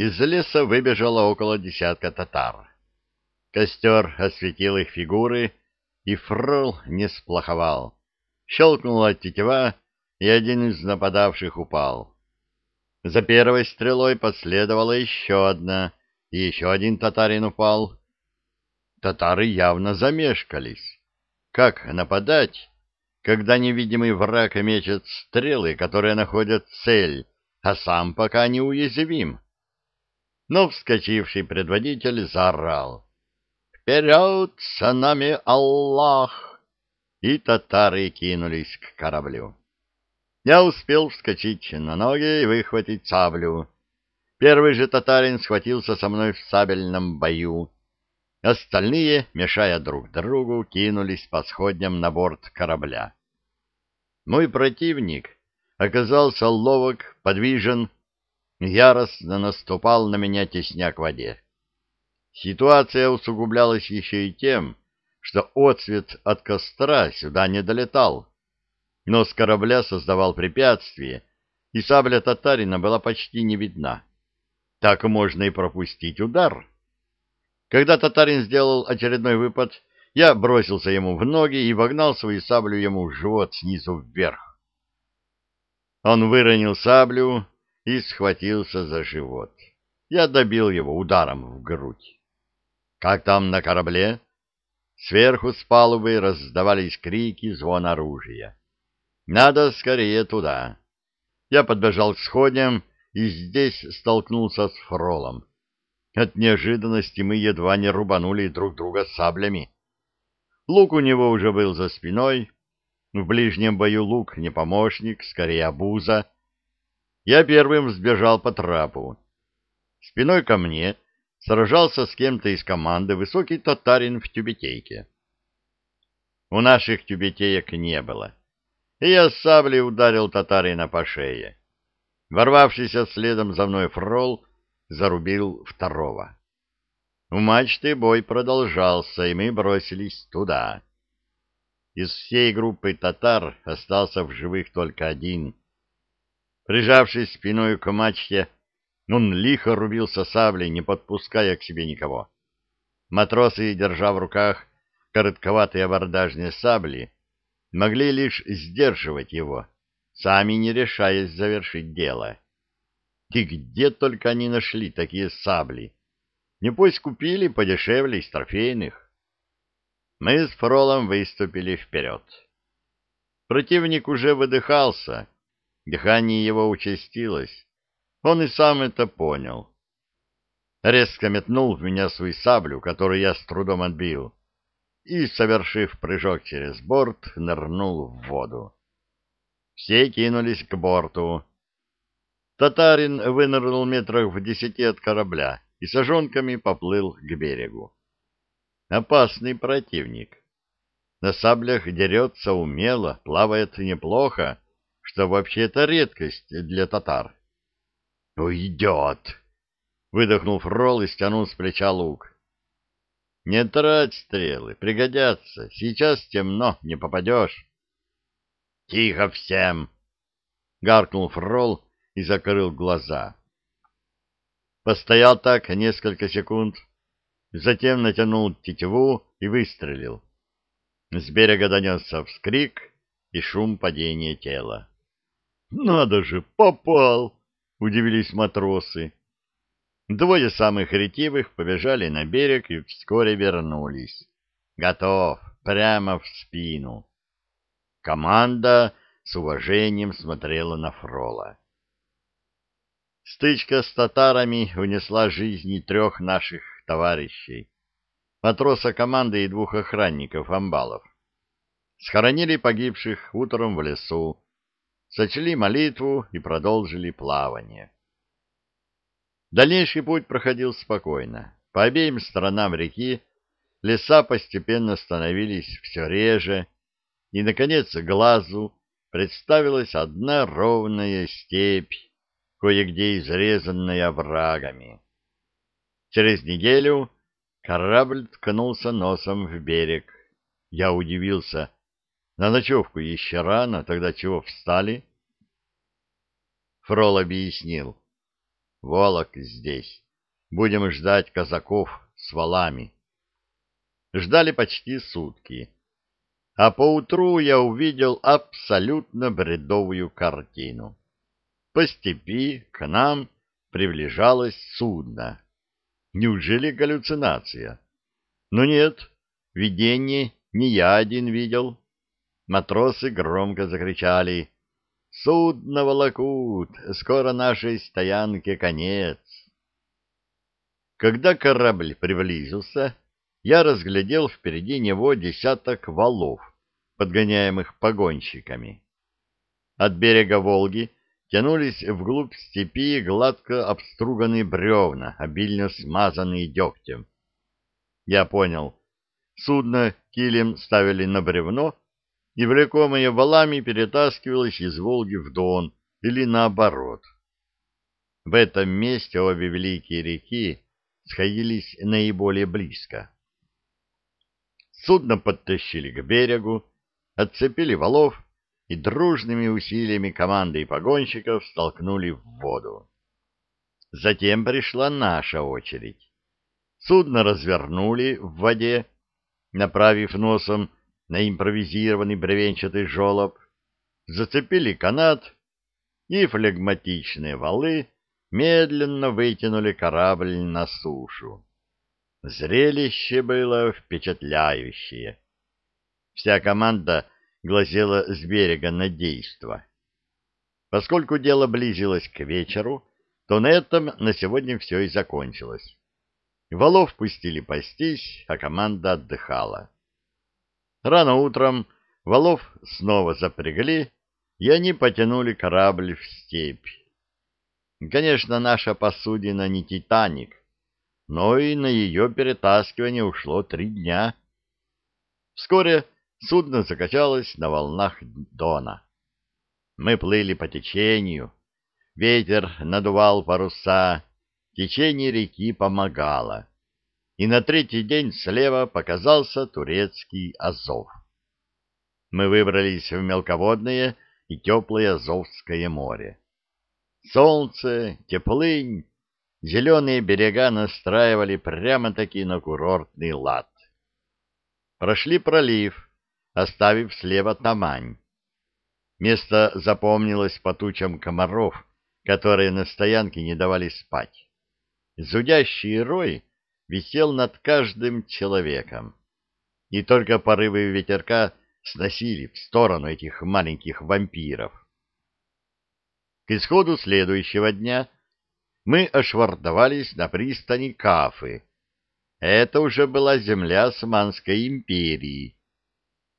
Из леса выбежало около десятка татар. Костер осветил их фигуры, и фрол не сплоховал. Щелкнула тетива, и один из нападавших упал. За первой стрелой последовала еще одна, и еще один татарин упал. Татары явно замешкались. Как нападать, когда невидимый враг мечет стрелы, которые находят цель, а сам пока неуязвим? Но вскочивший предводитель заорал. «Вперед, за нами Аллах!» И татары кинулись к кораблю. Я успел вскочить на ноги и выхватить саблю. Первый же татарин схватился со мной в сабельном бою. Остальные, мешая друг другу, кинулись по сходням на борт корабля. Мой противник оказался ловок, подвижен, яростно наступал на меня тесня к воде. Ситуация усугублялась еще и тем, что отсвет от костра сюда не долетал но с корабля создавал препятствие, и сабля татарина была почти не видна. Так можно и пропустить удар. Когда татарин сделал очередной выпад, я бросился ему в ноги и вогнал свою саблю ему в живот снизу вверх. Он выронил саблю и схватился за живот. Я добил его ударом в грудь. Как там на корабле? Сверху с палубы раздавались крики, звон оружия. Надо скорее туда. Я подбежал к сходням и здесь столкнулся с Фролом. От неожиданности мы едва не рубанули друг друга саблями. Лук у него уже был за спиной. В ближнем бою лук не помощник, скорее обуза. Я первым сбежал по трапу. Спиной ко мне сражался с кем-то из команды высокий татарин в тюбетейке. У наших тюбетеек не было и я с саблей ударил татарина по шее. Ворвавшийся следом за мной фрол зарубил второго. У мачты бой продолжался, и мы бросились туда. Из всей группы татар остался в живых только один. Прижавшись спиной к мачте, он лихо рубился саблей, не подпуская к себе никого. Матросы, держа в руках коротковатые абордажные сабли, могли лишь сдерживать его, сами не решаясь завершить дело. И где только они нашли такие сабли? Небось, купили подешевле из трофейных. Мы с Фролом выступили вперед. Противник уже выдыхался, дыхание его участилось. Он и сам это понял. Резко метнул в меня свою саблю, которую я с трудом отбил и, совершив прыжок через борт, нырнул в воду. Все кинулись к борту. Татарин вынырнул метрах в десяти от корабля и сожонками поплыл к берегу. Опасный противник. На саблях дерется умело, плавает неплохо, что вообще-то редкость для татар. «Уйдет!» — выдохнул Фрол и стянул с плеча лук. Не трать стрелы, пригодятся. Сейчас темно, не попадешь. Тихо всем! Гаркнул Фрол и закрыл глаза. Постоял так несколько секунд, затем натянул тетиву и выстрелил. С берега донесся вскрик и шум падения тела. «Надо же, попал!» — удивились матросы. Двое самых ретивых побежали на берег и вскоре вернулись. Готов, прямо в спину. Команда с уважением смотрела на Фрола. Стычка с татарами унесла жизни трех наших товарищей. Матроса команды и двух охранников амбалов. Схоронили погибших утром в лесу, сочли молитву и продолжили плавание. Дальнейший путь проходил спокойно. По обеим сторонам реки леса постепенно становились все реже, и, наконец, глазу представилась одна ровная степь, кое-где изрезанная оврагами. Через неделю корабль ткнулся носом в берег. Я удивился. На ночевку еще рано, тогда чего встали? Фрол объяснил. Волок здесь. Будем ждать казаков с валами. Ждали почти сутки. А поутру я увидел абсолютно бредовую картину. По степи к нам приближалось судно. Неужели галлюцинация? Но нет, видение не я один видел. Матросы громко закричали «Судно волокут! Скоро нашей стоянке конец!» Когда корабль приблизился, я разглядел впереди него десяток валов, подгоняемых погонщиками. От берега Волги тянулись вглубь степи гладко обструганные бревна, обильно смазанные дегтем. Я понял. Судно килем ставили на бревно, и влекомое валами перетаскивалось из Волги в Дон или наоборот. В этом месте обе великие реки сходились наиболее близко. Судно подтащили к берегу, отцепили валов и дружными усилиями команды и погонщиков столкнули в воду. Затем пришла наша очередь. Судно развернули в воде, направив носом на импровизированный бревенчатый жолоб, зацепили канат, и флегматичные валы медленно вытянули корабль на сушу. Зрелище было впечатляющее. Вся команда глазела с берега на действо. Поскольку дело близилось к вечеру, то на этом на сегодня все и закончилось. Валов пустили пастись, а команда отдыхала. Рано утром валов снова запрягли, и они потянули корабль в степь. Конечно, наша посудина не «Титаник», но и на ее перетаскивание ушло три дня. Вскоре судно закачалось на волнах Дона. Мы плыли по течению, ветер надувал паруса, течение реки помогало, и на третий день слева показался турецкий Азов. Мы выбрались в мелководное и теплое Азовское море. Солнце, теплынь, зеленые берега настраивали прямо-таки на курортный лад. Прошли пролив, оставив слева Тамань. Место запомнилось по тучам комаров, которые на стоянке не давали спать. Зудящий рой висел над каждым человеком, и только порывы ветерка сносили в сторону этих маленьких вампиров. К исходу следующего дня мы ошвартовались на пристани Кафы. Это уже была земля Османской империи,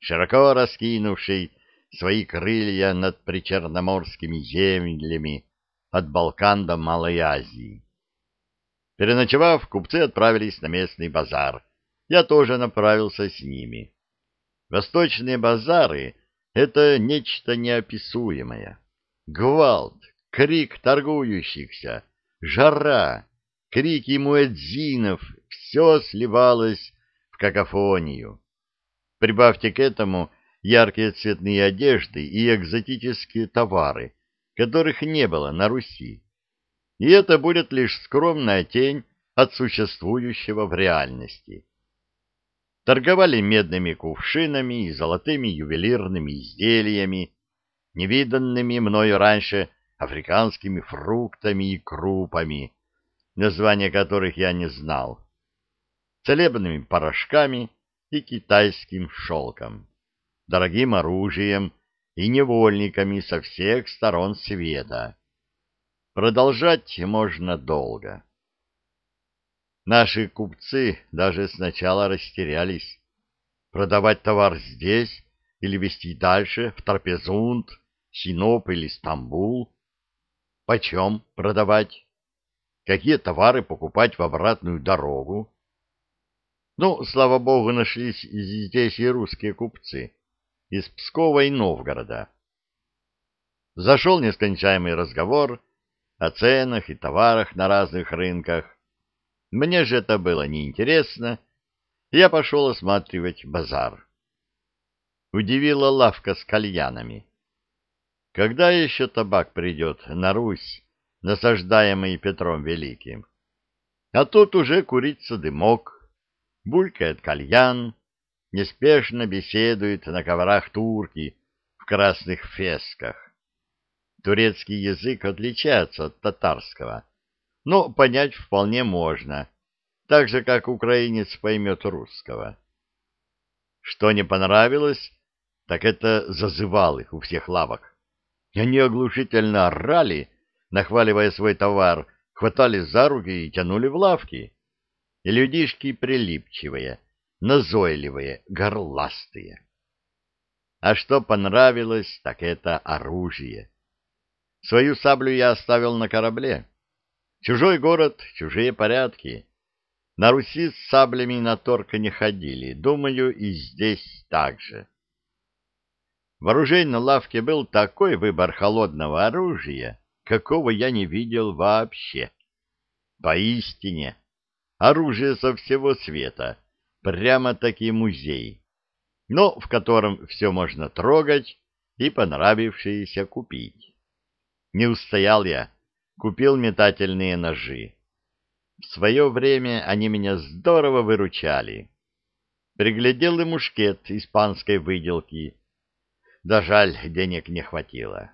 широко раскинувшей свои крылья над причерноморскими землями от Балкан до Малой Азии. Переночевав, купцы отправились на местный базар. Я тоже направился с ними. Восточные базары — это нечто неописуемое. Гвалт, крик торгующихся, жара, крики муэдзинов — все сливалось в какофонию. Прибавьте к этому яркие цветные одежды и экзотические товары, которых не было на Руси. И это будет лишь скромная тень от существующего в реальности. Торговали медными кувшинами и золотыми ювелирными изделиями, невиданными мною раньше африканскими фруктами и крупами, названия которых я не знал, целебными порошками и китайским шелком, дорогим оружием и невольниками со всех сторон света. Продолжать можно долго. Наши купцы даже сначала растерялись. Продавать товар здесь или везти дальше, в Трапезунд, Синоп или Стамбул? Почем продавать? Какие товары покупать в обратную дорогу? Ну, слава богу, нашлись здесь и русские купцы из Пскова и Новгорода. Зашел нескончаемый разговор о ценах и товарах на разных рынках. Мне же это было неинтересно, я пошел осматривать базар. Удивила лавка с кальянами. Когда еще табак придет на Русь насаждаемый Петром Великим. А тут уже курится дымок, булькает кальян, неспешно беседуют на коврах турки в красных фесках. Турецкий язык отличается от татарского, но понять вполне можно, так же, как украинец поймет русского. Что не понравилось, так это зазывал их у всех лавок. Они оглушительно орали, нахваливая свой товар, хватали за руки и тянули в лавки. И людишки прилипчивые, назойливые, горластые. А что понравилось, так это оружие. Свою саблю я оставил на корабле. Чужой город, чужие порядки. На Руси с саблями на торка не ходили, думаю, и здесь так же. В оружейной лавке был такой выбор холодного оружия, какого я не видел вообще. Поистине, оружие со всего света, прямо-таки музей, но в котором все можно трогать и понравившееся купить. Не устоял я, купил метательные ножи. В свое время они меня здорово выручали. Приглядел и мушкет испанской выделки, да жаль, денег не хватило.